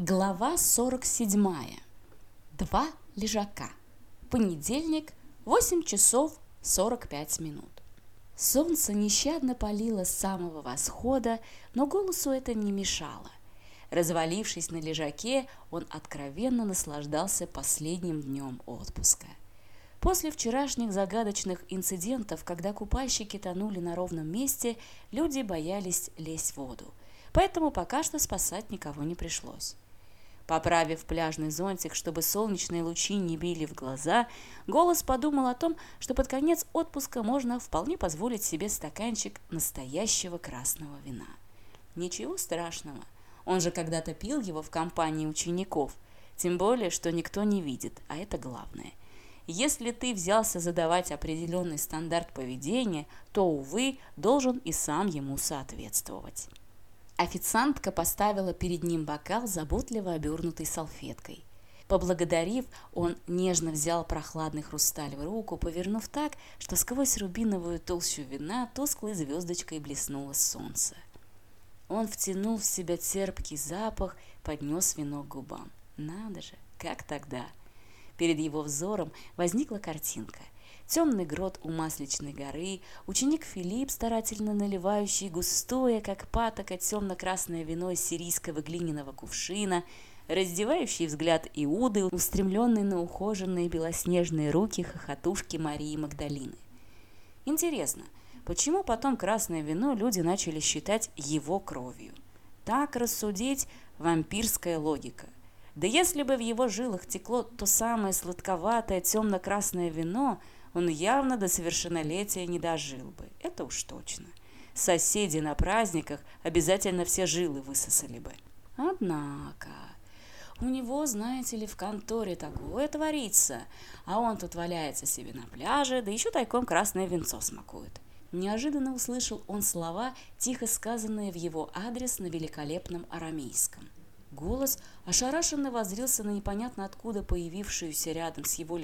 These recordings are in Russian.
Глава 47. Два лежака. Понедельник, 8 часов 45 минут. Солнце нещадно палило с самого восхода, но голосу это не мешало. Развалившись на лежаке, он откровенно наслаждался последним днем отпуска. После вчерашних загадочных инцидентов, когда купальщики тонули на ровном месте, люди боялись лезть в воду. Поэтому пока что спасать никого не пришлось. Поправив пляжный зонтик, чтобы солнечные лучи не били в глаза, голос подумал о том, что под конец отпуска можно вполне позволить себе стаканчик настоящего красного вина. Ничего страшного, он же когда-то пил его в компании учеников, тем более, что никто не видит, а это главное. Если ты взялся задавать определенный стандарт поведения, то, увы, должен и сам ему соответствовать. официантка поставила перед ним бокал, заботливо обернутый салфеткой. Поблагодарив, он нежно взял прохладный хрусталь в руку, повернув так, что сквозь рубиновую толщу вина тусклой звездочкой блеснуло солнце. Он втянул в себя терпкий запах, поднес вино к губам. Надо же, как тогда! Перед его взором возникла картинка. темный грот у Масличной горы, ученик Филипп, старательно наливающий густое, как патока, темно-красное вино из сирийского глиняного кувшина, раздевающий взгляд Иуды, устремленный на ухоженные белоснежные руки хохотушки Марии Магдалины. Интересно, почему потом красное вино люди начали считать его кровью? Так рассудить вампирская логика. Да если бы в его жилах текло то самое сладковатое темно-красное вино – он явно до совершеннолетия не дожил бы. Это уж точно. Соседи на праздниках обязательно все жилы высосали бы. Однако, у него, знаете ли, в конторе такое творится, а он тут валяется себе на пляже, да еще тайком красное венцо смакует. Неожиданно услышал он слова, тихо сказанные в его адрес на великолепном арамейском – Голос ошарашенно возрился на непонятно откуда появившуюся рядом с его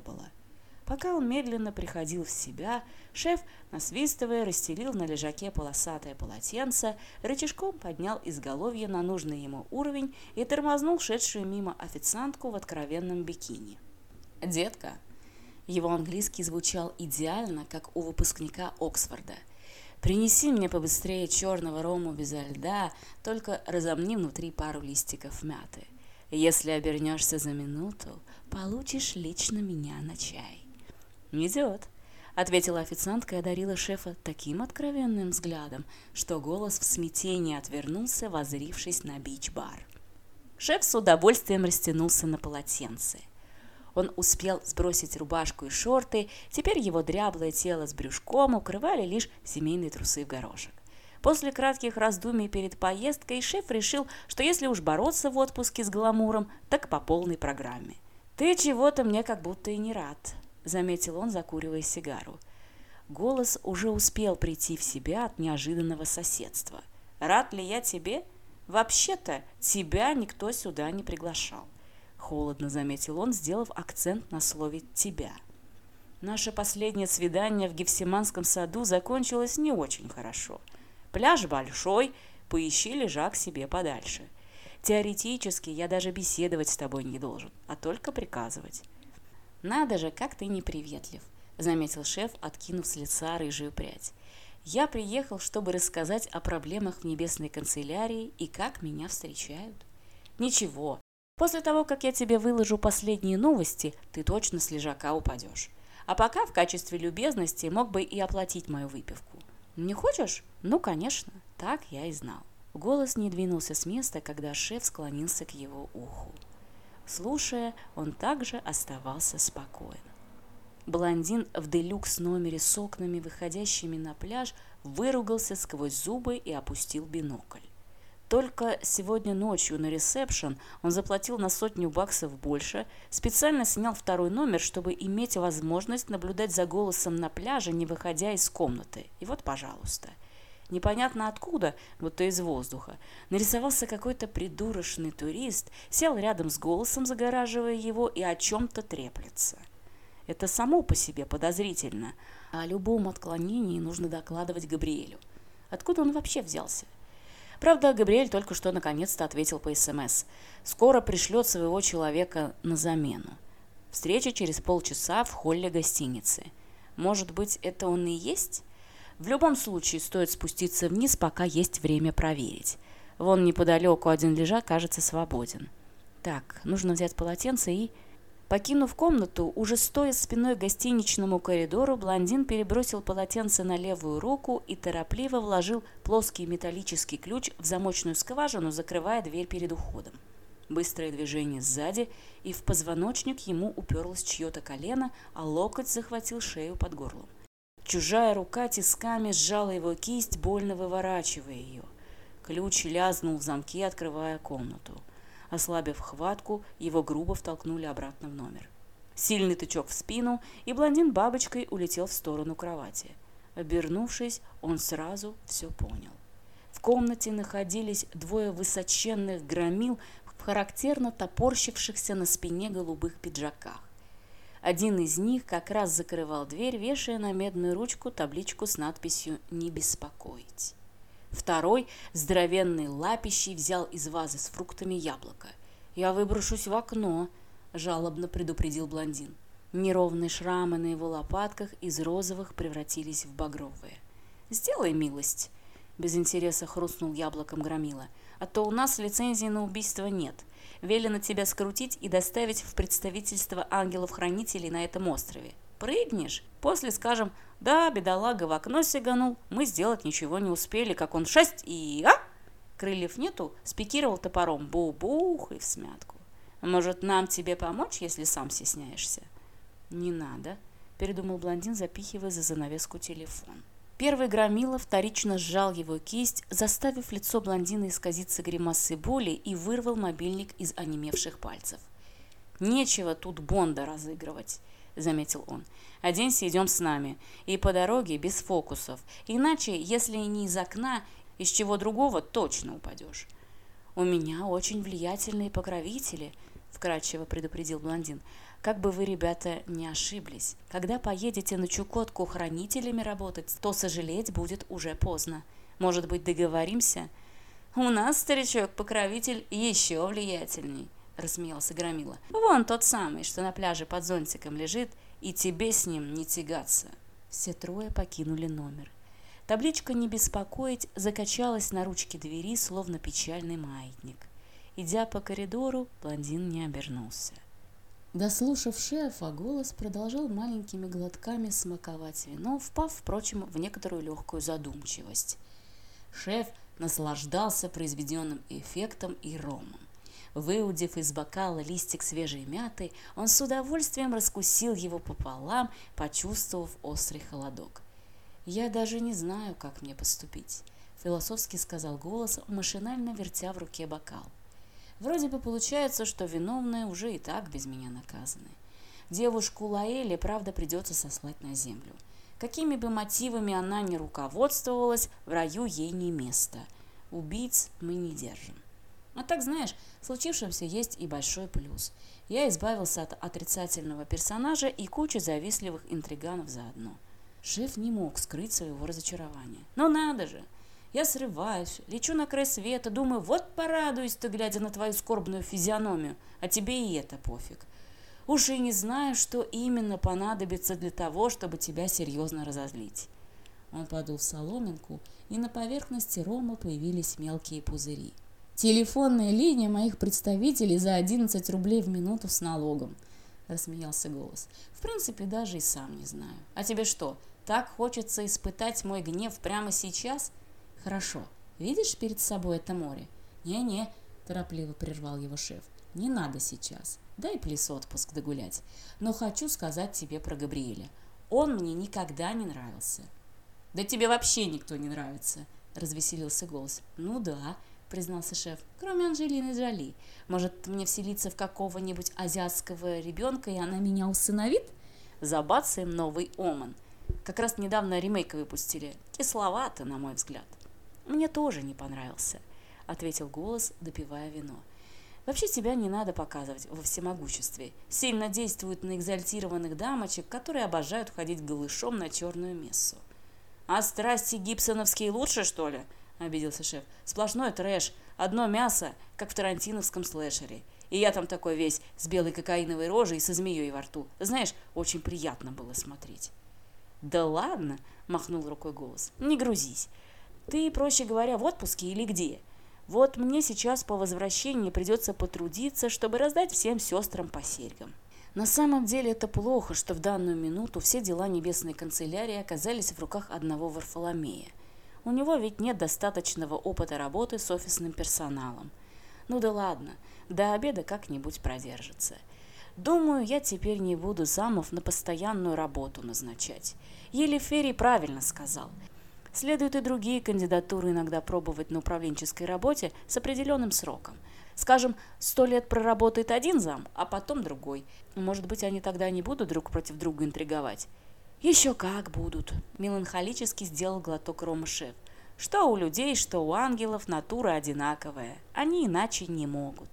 лежаком странную личность. В зеленых бермудских шортах, расшитой пальмами гавайской рубашки, с рыжей копной волос и веснушками по всему лицу, которая помимо стильной бородки украшал приличных размеров нос картошкой. Голос готов был поклясться, что еще секунду назад этого типа не было. Пока он медленно приходил в себя, шеф, насвистывая, расстелил на лежаке полосатое полотенце, рычажком поднял изголовье на нужный ему уровень и тормознул шедшую мимо официантку в откровенном бикини. «Детка!» Его английский звучал идеально, как у выпускника Оксфорда. «Принеси мне побыстрее черного рому без льда, только разомни внутри пару листиков мяты. Если обернешься за минуту, получишь лично меня на чай». «Идет», — ответила официантка и одарила шефа таким откровенным взглядом, что голос в смятении отвернулся, возрившись на бич-бар. Шеф с удовольствием растянулся на полотенце. Он успел сбросить рубашку и шорты, теперь его дряблое тело с брюшком укрывали лишь семейные трусы в горошек. После кратких раздумий перед поездкой шеф решил, что если уж бороться в отпуске с гламуром, так по полной программе. «Ты чего-то мне как будто и не рад», заметил он, закуривая сигару. Голос уже успел прийти в себя от неожиданного соседства. «Рад ли я тебе? Вообще-то тебя никто сюда не приглашал», — холодно заметил он, сделав акцент на слове «тебя». Наше последнее свидание в Гефсиманском саду закончилось не очень хорошо. Пляж большой, поищи лежак себе подальше. Теоретически я даже беседовать с тобой не должен, а только приказывать. Надо же, как ты неприветлив», – заметил шеф, откинув с лица рыжую прядь. «Я приехал, чтобы рассказать о проблемах в небесной канцелярии и как меня встречают». «Ничего, после того, как я тебе выложу последние новости, ты точно с лежака упадешь. А пока в качестве любезности мог бы и оплатить мою выпивку». «Не хочешь? Ну, конечно, так я и знал». Голос не двинулся с места, когда шеф склонился к его уху слушая, он также оставался спокоен. Блондин в с номере с окнами, выходящими на пляж, выругался сквозь зубы и опустил бинокль. Только сегодня ночью на ресепшн он заплатил на сотню баксов больше, специально снял второй номер, чтобы иметь возможность наблюдать за голосом на пляже, не выходя из комнаты. И вот, пожалуйста – непонятно откуда, будто из воздуха, нарисовался какой-то придурочный турист, сел рядом с голосом, загораживая его, и о чем-то треплется. Это само по себе подозрительно, а о любом отклонении нужно докладывать Габриэлю. Откуда он вообще взялся? Правда, Габриэль только что наконец-то ответил по СМС. Скоро пришлет своего человека на замену. Встреча через полчаса в холле гостиницы. Может быть, это он и есть? В любом случае, стоит спуститься вниз, пока есть время проверить. Вон неподалеку один лежак кажется свободен. Так, нужно взять полотенце и... Покинув комнату, уже стоя спиной к гостиничному коридору, блондин перебросил полотенце на левую руку и торопливо вложил плоский металлический ключ в замочную скважину, закрывая дверь перед уходом. Быстрое движение сзади, и в позвоночник ему уперлось чье-то колено, а локоть захватил шею под горлом. Чужая рука тисками сжала его кисть, больно выворачивая ее. Ключ лязнул в замке, открывая комнату. Ослабив хватку, его грубо втолкнули обратно в номер. Сильный тычок в спину, и блондин бабочкой улетел в сторону кровати. Обернувшись, он сразу все понял. В комнате находились двое высоченных громил в характерно топорщившихся на спине голубых пиджаках один из них как раз закрывал дверь, вешая на медную ручку табличку с надписью «Не беспокоить». Второй, здоровенный лапищей, взял из вазы с фруктами яблоко. «Я выброшусь в окно», – жалобно предупредил блондин. Неровные шрамы на его лопатках из розовых превратились в багровые. «Сделай милость», – без интереса хрустнул яблоком громила. «А то у нас лицензии на убийство нет. Велено тебя скрутить и доставить в представительство ангелов-хранителей на этом острове. Прыгнешь, после скажем, да, бедолага в окно сиганул, мы сделать ничего не успели, как он шесть и... А! Крыльев нету, спикировал топором, бу-бух и в смятку. Может, нам тебе помочь, если сам стесняешься? Не надо, передумал блондин, запихивая за занавеску телефон. Первый Громилов вторично сжал его кисть, заставив лицо блондина исказиться гримасой боли и вырвал мобильник из онемевших пальцев. «Нечего тут Бонда разыгрывать», — заметил он. «Оденься, идем с нами. И по дороге без фокусов. Иначе, если не из окна, из чего другого точно упадешь». «У меня очень влиятельные покровители», — вкрадчиво предупредил блондин как бы вы, ребята, не ошиблись. Когда поедете на Чукотку хранителями работать, то сожалеть будет уже поздно. Может быть, договоримся? У нас, старичок, покровитель еще влиятельней, рассмеялся Громила. Вон тот самый, что на пляже под зонтиком лежит, и тебе с ним не тягаться. Все трое покинули номер. Табличка «Не беспокоить» закачалась на ручке двери, словно печальный маятник. Идя по коридору, блондин не обернулся. Дослушав шефа, голос продолжал маленькими глотками смаковать вино, впав, впрочем, в некоторую легкую задумчивость. Шеф наслаждался произведенным эффектом и ромом. Выудив из бокала листик свежей мяты, он с удовольствием раскусил его пополам, почувствовав острый холодок. «Я даже не знаю, как мне поступить», — философски сказал голос, машинально вертя в руке бокал. Вроде бы получается, что виновные уже и так без меня наказаны. Девушку Лаэли, правда, придется сослать на землю. Какими бы мотивами она ни руководствовалась, в раю ей не место. Убийц мы не держим. А так, знаешь, в есть и большой плюс. Я избавился от отрицательного персонажа и кучи завистливых интриганов заодно. Шеф не мог скрыть своего разочарования. Но ну надо же! Я срываюсь, лечу на край света, думаю, вот порадуюсь-то, глядя на твою скорбную физиономию, а тебе и это пофиг. Уж и не знаю, что именно понадобится для того, чтобы тебя серьезно разозлить. Он подул в соломинку, и на поверхности рома появились мелкие пузыри. Телефонная линия моих представителей за 11 рублей в минуту с налогом. Рассмеялся голос. В принципе, даже и сам «Хорошо. Видишь перед собой это море?» «Не-не», – торопливо прервал его шеф. «Не надо сейчас. Дай плес отпуск догулять. Но хочу сказать тебе про Габриэля. Он мне никогда не нравился». «Да тебе вообще никто не нравится», – развеселился голос. «Ну да», – признался шеф, – «кроме Анжелины Джоли. Может, мне вселиться в какого-нибудь азиатского ребенка, и она меня усыновит?» Забацаем новый Оман. Как раз недавно ремейк выпустили. Кисловато, на мой взгляд. Мне тоже не понравился», — ответил голос, допивая вино. Вообще тебя не надо показывать во всемогуществе. Сильно действуют на экзальтированных дамочек, которые обожают ходить голышом на черную мессу. «А страсти гибсоновские лучше, что ли?» – обиделся шеф. «Сплошной трэш, одно мясо, как в тарантиновском слэшере. И я там такой весь с белой кокаиновой рожей и со змеей во рту. Знаешь, очень приятно было смотреть». «Да ладно!» – махнул рукой голос. «Не грузись. Ты, проще говоря, в отпуске или где? Вот мне сейчас по возвращении придется потрудиться, чтобы раздать всем сестрам по серьгам. На самом деле это плохо, что в данную минуту все дела небесной канцелярии оказались в руках одного Варфоломея. У него ведь нет достаточного опыта работы с офисным персоналом. Ну да ладно, до обеда как-нибудь продержится. Думаю, я теперь не буду замов на постоянную работу назначать. Елиферий правильно сказал – Следует и другие кандидатуры иногда пробовать на управленческой работе с определенным сроком. Скажем, сто лет проработает один зам, а потом другой. Может быть, они тогда не будут друг против друга интриговать? «Еще как будут!» – меланхолически сделал глоток Рома шеф. «Что у людей, что у ангелов натура одинаковая. Они иначе не могут».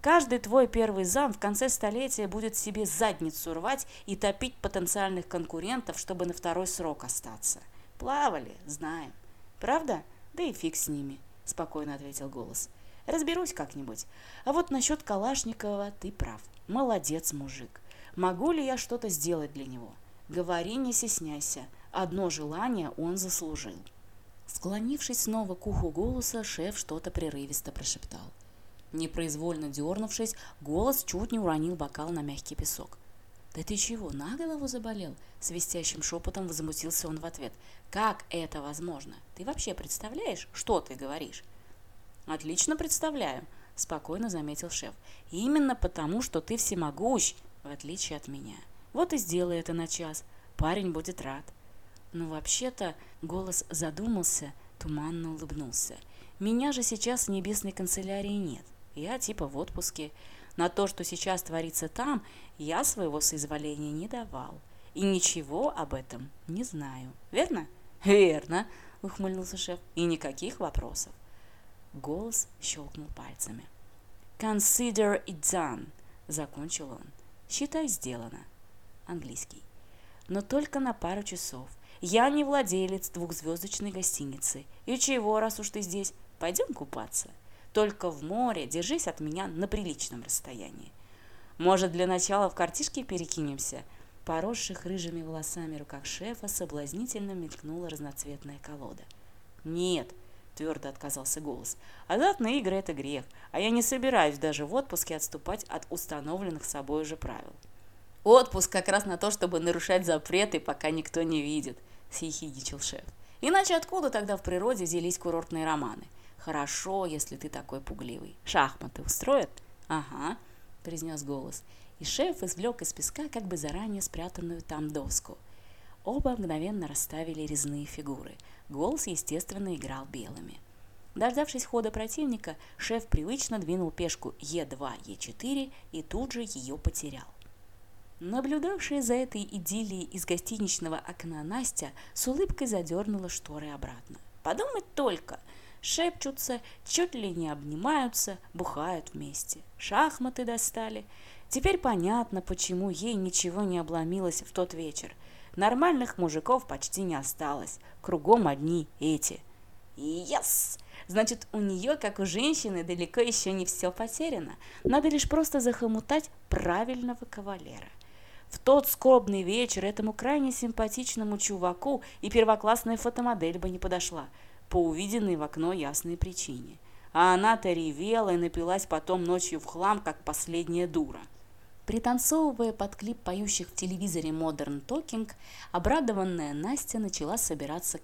Каждый твой первый зам в конце столетия будет себе задницу рвать и топить потенциальных конкурентов, чтобы на второй срок остаться. Плавали, знаем. Правда? Да и фиг с ними, спокойно ответил голос. Разберусь как-нибудь. А вот насчет Калашникова ты прав. Молодец, мужик. Могу ли я что-то сделать для него? Говори, не стесняйся. Одно желание он заслужил. Склонившись снова к уху голоса, шеф что-то прерывисто прошептал. Непроизвольно дернувшись, голос чуть не уронил бокал на мягкий песок. «Да ты чего, на голову заболел?» Свистящим шепотом возмутился он в ответ. «Как это возможно? Ты вообще представляешь, что ты говоришь?» «Отлично представляю», – спокойно заметил шеф. «Именно потому, что ты всемогущ, в отличие от меня. Вот и сделай это на час. Парень будет рад». Но вообще-то голос задумался, туманно улыбнулся. «Меня же сейчас в небесной канцелярии нет. Я типа в отпуске. На то, что сейчас творится там, я своего соизволения не давал. И ничего об этом не знаю. Верно? Верно, ухмыльнулся шеф. И никаких вопросов. Голос щелкнул пальцами. Consider it done, закончил он. Считай сделано. Английский. Но только на пару часов. Я не владелец двухзвездочной гостиницы. И чего, раз уж ты здесь, пойдем купаться. только в море, держись от меня на приличном расстоянии. Может, для начала в картишке перекинемся?» Поросших рыжими волосами руках шефа соблазнительно мелькнула разноцветная колода. «Нет», — твердо отказался голос, — «азартные игры — это грех, а я не собираюсь даже в отпуске отступать от установленных собой уже правил». «Отпуск как раз на то, чтобы нарушать запреты, пока никто не видит», — съехидничал шеф. «Иначе откуда тогда в природе взялись курортные романы?» «Хорошо, если ты такой пугливый. Шахматы устроят?» «Ага», – произнес голос. И шеф извлек из песка как бы заранее спрятанную там доску. Оба мгновенно расставили резные фигуры. Голос, естественно, играл белыми. Дождавшись хода противника, шеф привычно двинул пешку Е2, Е4 и тут же ее потерял. Наблюдавшая за этой идиллией из гостиничного окна Настя с улыбкой задернула шторы обратно. «Подумать только!» шепчутся, чуть ли не обнимаются, бухают вместе. Шахматы достали. Теперь понятно, почему ей ничего не обломилось в тот вечер. Нормальных мужиков почти не осталось. Кругом одни эти. Yes. Значит, у нее, как у женщины, далеко еще не все потеряно. Надо лишь просто захомутать правильного кавалера. В тот скорбный вечер этому крайне симпатичному чуваку и первоклассная фотомодель бы не подошла – по увиденной в окно ясной причине. А она-то ревела и напилась потом ночью в хлам, как последняя дура. Пританцовывая под клип поющих в телевизоре Modern Talking, обрадованная Настя начала собираться